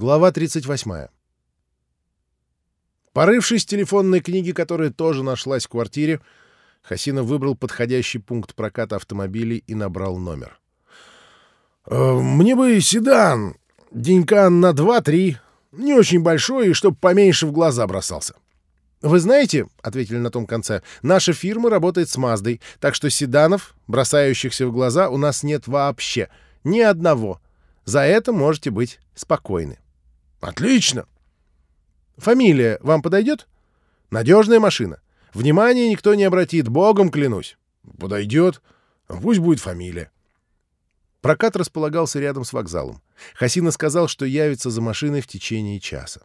Глава 38. Порывшись в телефонной книге, которая тоже нашлась в квартире, Хасина выбрал подходящий пункт проката автомобилей и набрал номер. «Э, «Мне бы седан. Денька на два-три. Не очень большой, и чтоб поменьше в глаза бросался». «Вы знаете, — ответили на том конце, — наша фирма работает с Маздой, так что седанов, бросающихся в глаза, у нас нет вообще. Ни одного. За это можете быть спокойны». «Отлично!» «Фамилия вам подойдет?» «Надежная машина. Внимания никто не обратит, богом клянусь». «Подойдет. Пусть будет фамилия». Прокат располагался рядом с вокзалом. Хасина сказал, что явится за машиной в течение часа.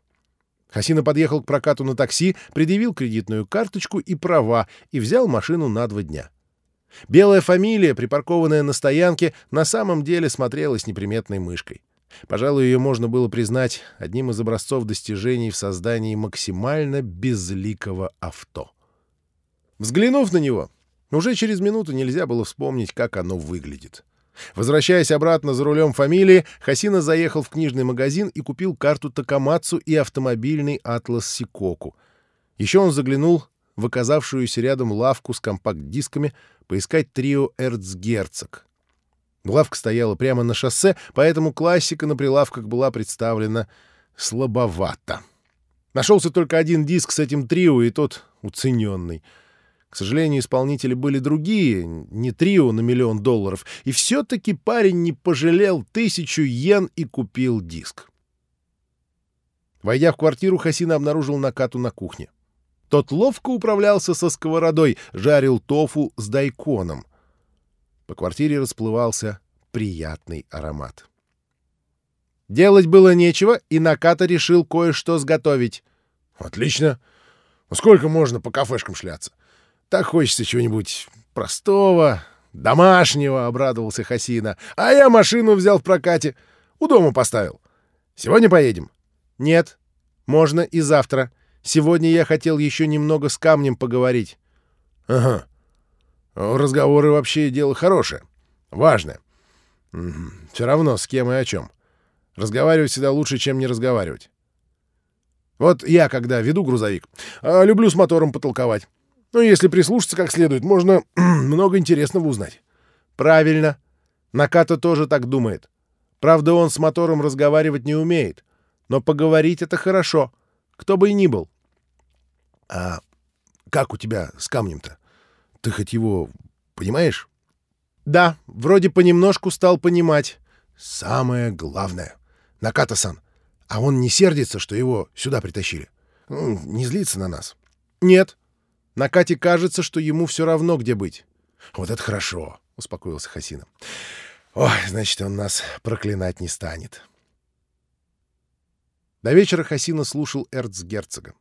Хасина подъехал к прокату на такси, предъявил кредитную карточку и права и взял машину на два дня. Белая фамилия, припаркованная на стоянке, на самом деле смотрелась неприметной мышкой. Пожалуй, ее можно было признать одним из образцов достижений в создании максимально безликого авто. Взглянув на него, уже через минуту нельзя было вспомнить, как оно выглядит. Возвращаясь обратно за рулем фамилии, Хасина заехал в книжный магазин и купил карту Такамацу и автомобильный атлас Сикоку. Еще он заглянул в оказавшуюся рядом лавку с компакт-дисками поискать трио «Эрцгерцог». Лавка стояла прямо на шоссе, поэтому классика на прилавках была представлена слабовато. Нашелся только один диск с этим трио, и тот уцененный — к сожалению, исполнители были другие, не трио на миллион долларов, и все-таки парень не пожалел тысячу йен и купил диск. Войдя в квартиру, Хасина обнаружил Накату на кухне. Тот ловко управлялся со сковородой, жарил тофу с дайконом. По квартире расплывался приятный аромат. Делать было нечего, и Наката решил кое-что сготовить. — Отлично. Сколько можно по кафешкам шляться? Так хочется чего-нибудь простого, домашнего, — обрадовался Хасина. А я машину взял в прокате. У дома поставил. Сегодня поедем? Нет. Можно и завтра. Сегодня я хотел еще немного с камнем поговорить. Ага. Разговоры вообще дело хорошее. Важное. Все равно с кем и о чем. Разговаривать всегда лучше, чем не разговаривать. Вот я, когда веду грузовик, а, люблю с мотором потолковать. Но если прислушаться как следует, можно много интересного узнать. Правильно. Наката тоже так думает. Правда, он с мотором разговаривать не умеет. Но поговорить — это хорошо. Кто бы и ни был. А как у тебя с камнем-то? Ты хоть его понимаешь? Да, вроде понемножку стал понимать. Самое главное. Наката-сан, а он не сердится, что его сюда притащили? Ну, не злится на нас? Нет. На Кате кажется, что ему все равно, где быть. — Вот это хорошо, — успокоился Хасина. — Ой, значит, он нас проклинать не станет. До вечера Хасина слушал эрцгерцога.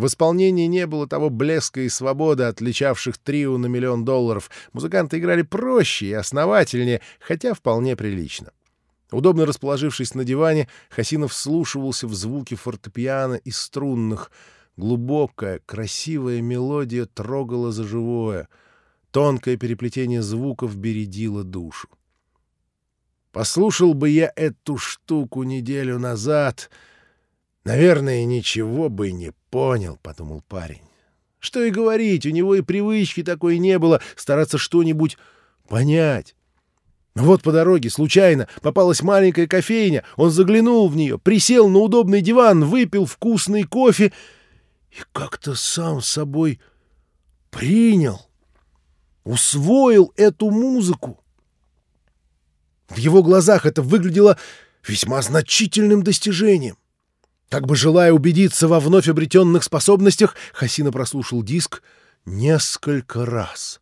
В исполнении не было того блеска и свободы, отличавших трио на миллион долларов. Музыканты играли проще и основательнее, хотя вполне прилично. Удобно расположившись на диване, Хасинов вслушивался в звуки фортепиано и струнных — Глубокая, красивая мелодия трогала за живое. Тонкое переплетение звуков бередило душу. Послушал бы я эту штуку неделю назад, наверное, ничего бы не понял, — подумал парень. Что и говорить, у него и привычки такой не было стараться что-нибудь понять. Вот по дороге случайно попалась маленькая кофейня, он заглянул в нее, присел на удобный диван, выпил вкусный кофе — и как-то сам собой принял, усвоил эту музыку. В его глазах это выглядело весьма значительным достижением. Как бы желая убедиться во вновь обретенных способностях, Хасина прослушал диск несколько раз.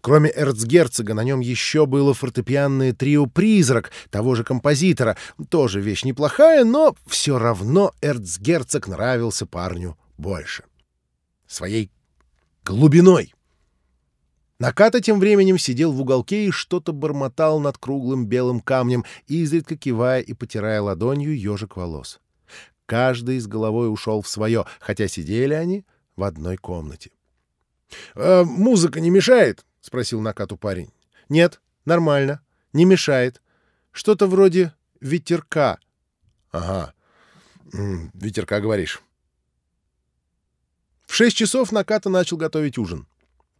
Кроме эрцгерцога на нем еще было фортепианное трио «Призрак» того же композитора. Тоже вещь неплохая, но все равно эрцгерцог нравился парню больше. Своей глубиной. Наката тем временем сидел в уголке и что-то бормотал над круглым белым камнем, изредка кивая и потирая ладонью ежик волос. Каждый с головой ушел в свое, хотя сидели они в одной комнате. «А музыка не мешает?» — спросил Накату парень. «Нет, нормально. Не мешает. Что-то вроде ветерка». «Ага. ветерка, говоришь. В шесть часов Наката начал готовить ужин.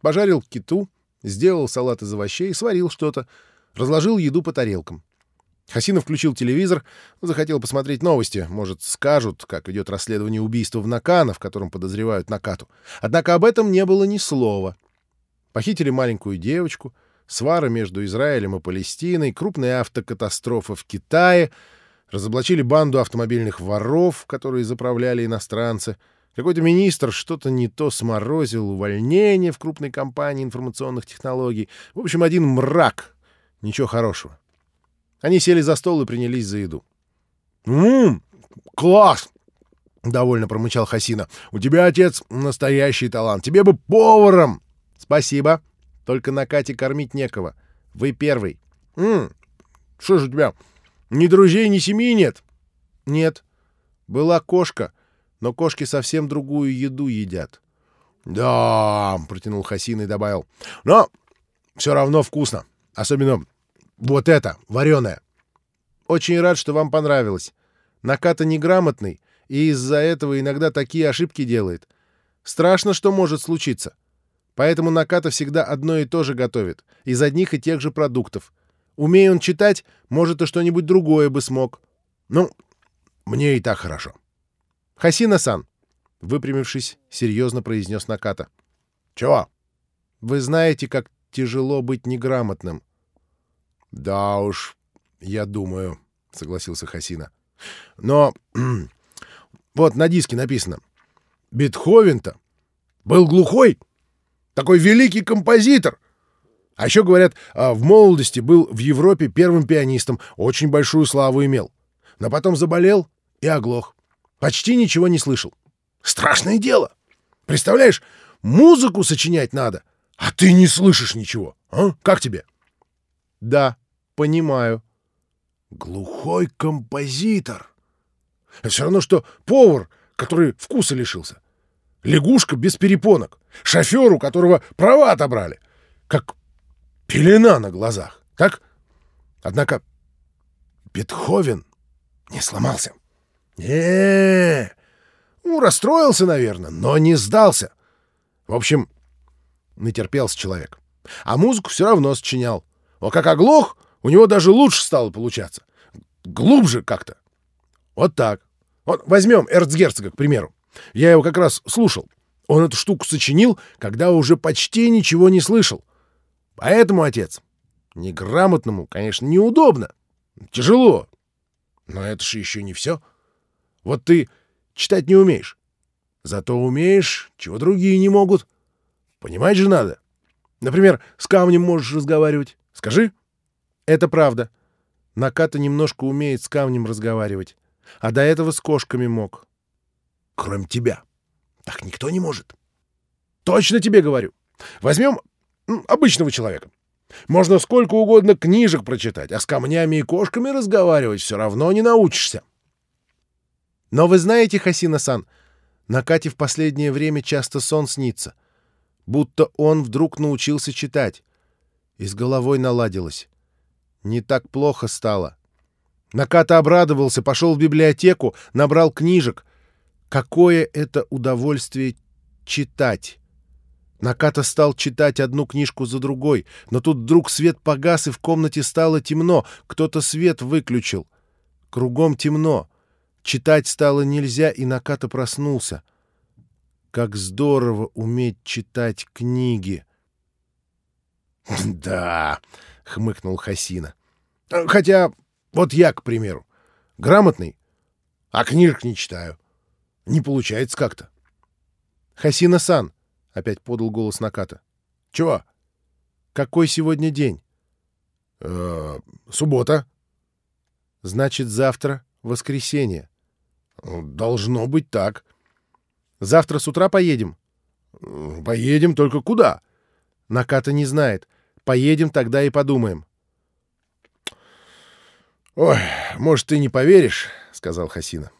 Пожарил киту, сделал салат из овощей, сварил что-то, разложил еду по тарелкам. Хасинов включил телевизор, захотел посмотреть новости. Может, скажут, как идет расследование убийства в Накана, в котором подозревают Накату. Однако об этом не было ни слова. Похитили маленькую девочку, свара между Израилем и Палестиной, крупная автокатастрофа в Китае, разоблачили банду автомобильных воров, которые заправляли иностранцы. Какой-то министр что-то не то сморозил, увольнение в крупной компании информационных технологий. В общем, один мрак. Ничего хорошего. Они сели за стол и принялись за еду. «Ммм, класс!» — довольно промычал Хасина. «У тебя, отец, настоящий талант. Тебе бы поваром!» «Спасибо. Только на Кате кормить некого. Вы первый». «Ммм, что же у тебя, ни друзей, ни семьи нет?» «Нет. Была кошка, но кошки совсем другую еду едят». «Да», — протянул Хасин и добавил. «Но все равно вкусно. Особенно вот это, вареное. Очень рад, что вам понравилось. Наката неграмотный, и из-за этого иногда такие ошибки делает. Страшно, что может случиться. Поэтому Наката всегда одно и то же готовит, из одних и тех же продуктов. Умея он читать, может, и что-нибудь другое бы смог. Ну, мне и так хорошо. Хасина-сан, выпрямившись, серьезно произнес Наката. Чего? Вы знаете, как тяжело быть неграмотным. «Да уж, я думаю», — согласился Хасина. «Но вот на диске написано. Бетховен-то был глухой, такой великий композитор. А еще, говорят, а, в молодости был в Европе первым пианистом, очень большую славу имел. Но потом заболел и оглох. Почти ничего не слышал. Страшное дело. Представляешь, музыку сочинять надо, а ты не слышишь ничего. А? Как тебе?» «Да», Понимаю. Глухой композитор. Это все равно, что повар, который вкуса лишился. Лягушка без перепонок. Шофер, у которого права отобрали. Как пелена на глазах. Так? Однако Бетховен не сломался. не, Ну, расстроился, наверное, но не сдался. В общем, натерпелся человек. А музыку все равно сочинял. А как оглох, у него даже лучше стало получаться. Глубже как-то. Вот так. Вот возьмем Эрцгерцога, к примеру. Я его как раз слушал. Он эту штуку сочинил, когда уже почти ничего не слышал. Поэтому, отец, неграмотному, конечно, неудобно. Тяжело. Но это же еще не все. Вот ты читать не умеешь. Зато умеешь, чего другие не могут. Понимать же надо. Например, с камнем можешь разговаривать. Скажи. Это правда. Наката немножко умеет с камнем разговаривать. А до этого с кошками мог. Кроме тебя. Так никто не может. Точно тебе говорю. Возьмем обычного человека. Можно сколько угодно книжек прочитать, а с камнями и кошками разговаривать все равно не научишься. Но вы знаете, Хасина-сан, Накате в последнее время часто сон снится. Будто он вдруг научился читать. И с головой наладилось. Не так плохо стало. Наката обрадовался, пошел в библиотеку, набрал книжек. Какое это удовольствие читать! Наката стал читать одну книжку за другой, но тут вдруг свет погас, и в комнате стало темно. Кто-то свет выключил. Кругом темно. Читать стало нельзя, и Наката проснулся. Как здорово уметь читать книги! — Да, — хмыкнул Хасина. «Хотя, вот я, к примеру, грамотный, а книжек не читаю. Не получается как-то». «Хасина-сан», — опять подал голос Наката. «Чего?» «Какой сегодня день?» э -э «Суббота». «Значит, завтра воскресенье». «Должно быть так». «Завтра с утра поедем?» «Поедем, только куда?» «Наката не знает. Поедем тогда и подумаем. «Ой, может, ты не поверишь», — сказал Хасина.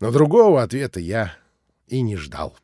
«Но другого ответа я и не ждал».